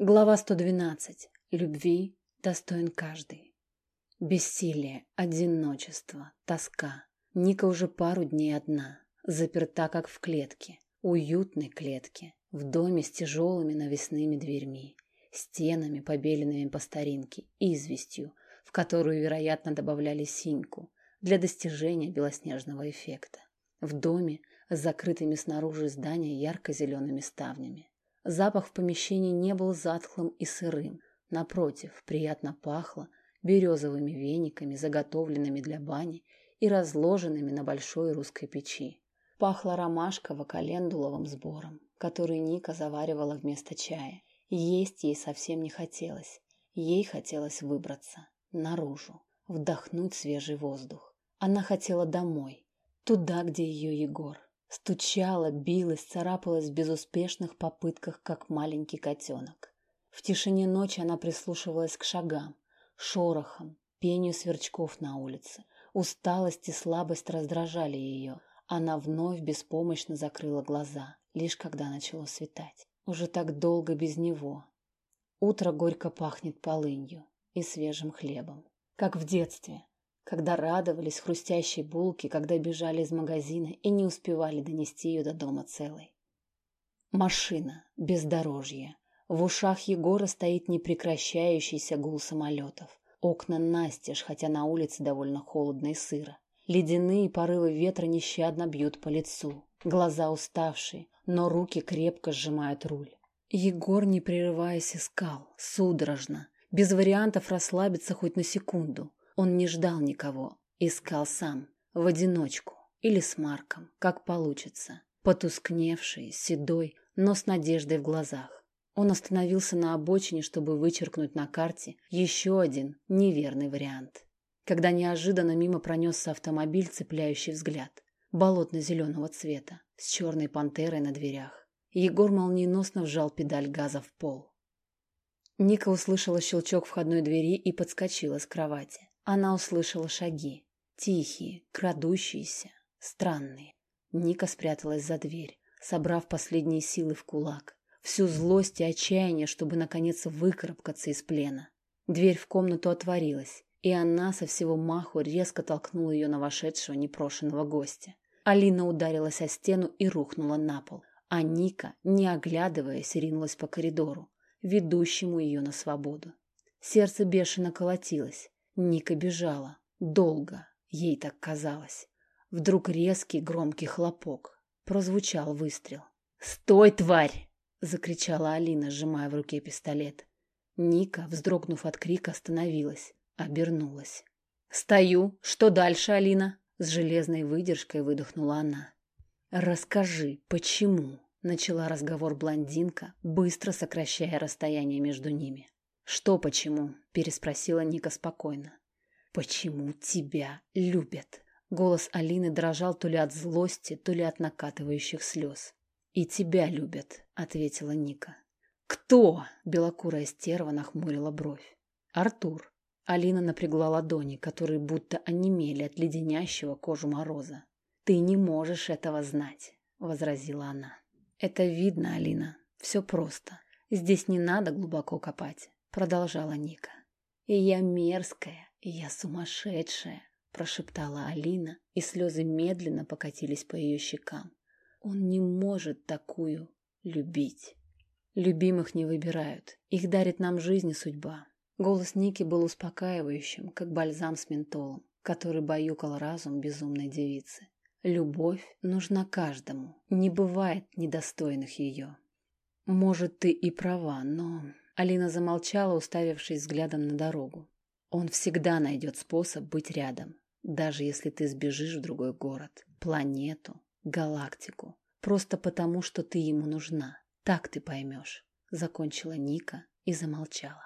Глава 112. Любви достоин каждый. Бессилие, одиночество, тоска. Ника уже пару дней одна, заперта как в клетке, уютной клетке, в доме с тяжелыми навесными дверьми, стенами, побеленными по старинке, известью, в которую, вероятно, добавляли синьку для достижения белоснежного эффекта. В доме с закрытыми снаружи здания ярко-зелеными ставнями. Запах в помещении не был затхлым и сырым. Напротив, приятно пахло березовыми вениками, заготовленными для бани и разложенными на большой русской печи. Пахло ромашково-календуловым сбором, который Ника заваривала вместо чая. Есть ей совсем не хотелось. Ей хотелось выбраться наружу, вдохнуть свежий воздух. Она хотела домой, туда, где ее Егор. Стучала, билась, царапалась в безуспешных попытках, как маленький котенок. В тишине ночи она прислушивалась к шагам, шорохам, пению сверчков на улице. Усталость и слабость раздражали ее. Она вновь беспомощно закрыла глаза, лишь когда начало светать. Уже так долго без него. Утро горько пахнет полынью и свежим хлебом. Как в детстве, когда радовались хрустящей булке, когда бежали из магазина и не успевали донести ее до дома целой. Машина, бездорожье. В ушах Егора стоит непрекращающийся гул самолетов. Окна настежь, хотя на улице довольно холодно и сыро. Ледяные порывы ветра нещадно бьют по лицу. Глаза уставшие, но руки крепко сжимают руль. Егор, не прерываясь, искал, судорожно, без вариантов расслабиться хоть на секунду. Он не ждал никого, искал сам, в одиночку или с Марком, как получится. Потускневший, седой, но с надеждой в глазах. Он остановился на обочине, чтобы вычеркнуть на карте еще один неверный вариант. Когда неожиданно мимо пронесся автомобиль, цепляющий взгляд, болотно-зеленого цвета, с черной пантерой на дверях. Егор молниеносно вжал педаль газа в пол. Ника услышала щелчок входной двери и подскочила с кровати. Она услышала шаги. Тихие, крадущиеся, странные. Ника спряталась за дверь, собрав последние силы в кулак. Всю злость и отчаяние, чтобы наконец выкарабкаться из плена. Дверь в комнату отворилась, и она со всего маху резко толкнула ее на вошедшего непрошенного гостя. Алина ударилась о стену и рухнула на пол, а Ника, не оглядываясь, ринулась по коридору, ведущему ее на свободу. Сердце бешено колотилось. Ника бежала. Долго. Ей так казалось. Вдруг резкий громкий хлопок. Прозвучал выстрел. «Стой, тварь!» — закричала Алина, сжимая в руке пистолет. Ника, вздрогнув от крика, остановилась, обернулась. «Стою! Что дальше, Алина?» С железной выдержкой выдохнула она. «Расскажи, почему?» — начала разговор блондинка, быстро сокращая расстояние между ними. «Что почему?» – переспросила Ника спокойно. «Почему тебя любят?» Голос Алины дрожал то ли от злости, то ли от накатывающих слез. «И тебя любят», — ответила Ника. «Кто?» — белокурая стерва нахмурила бровь. «Артур». Алина напрягла ладони, которые будто онемели от леденящего кожу мороза. «Ты не можешь этого знать», — возразила она. «Это видно, Алина. Все просто. Здесь не надо глубоко копать продолжала Ника. И я мерзкая, я сумасшедшая, прошептала Алина, и слезы медленно покатились по ее щекам. Он не может такую любить. Любимых не выбирают, их дарит нам жизнь и судьба. Голос Ники был успокаивающим, как бальзам с ментолом, который баюкал разум безумной девицы. Любовь нужна каждому, не бывает недостойных ее. Может, ты и права, но Алина замолчала, уставившись взглядом на дорогу. Он всегда найдет способ быть рядом, даже если ты сбежишь в другой город, планету, галактику, просто потому, что ты ему нужна. Так ты поймешь, закончила Ника и замолчала.